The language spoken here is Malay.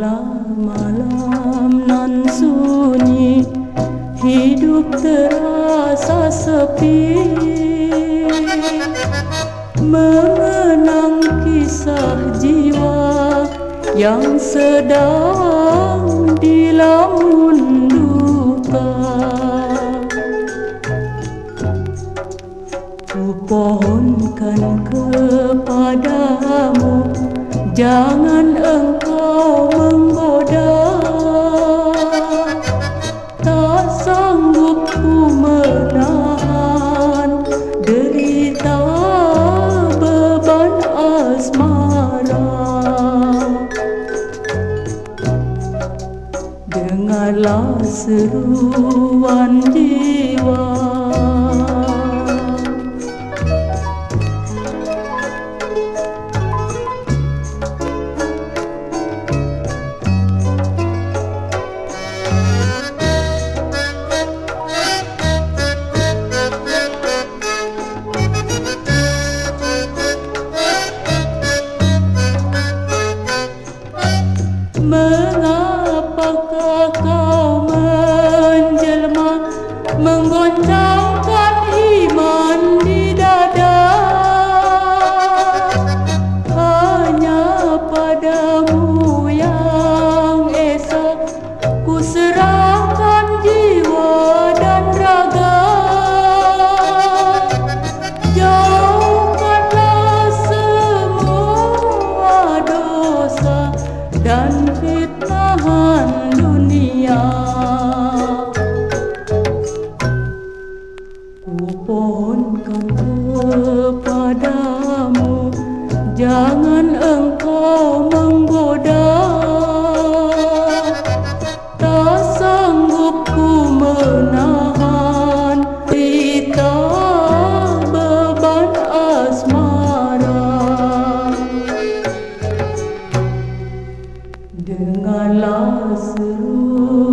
malam nan sunyi Hidup terasa sepi. Mengenang kisah jiwa Yang sedang dilamun duka. Ku pohonkan kepadamu Jangan asmara. Dengarlah seruan jiwa Mengapakah kau menjelma Menggoncangkan iman di Dengarlah seru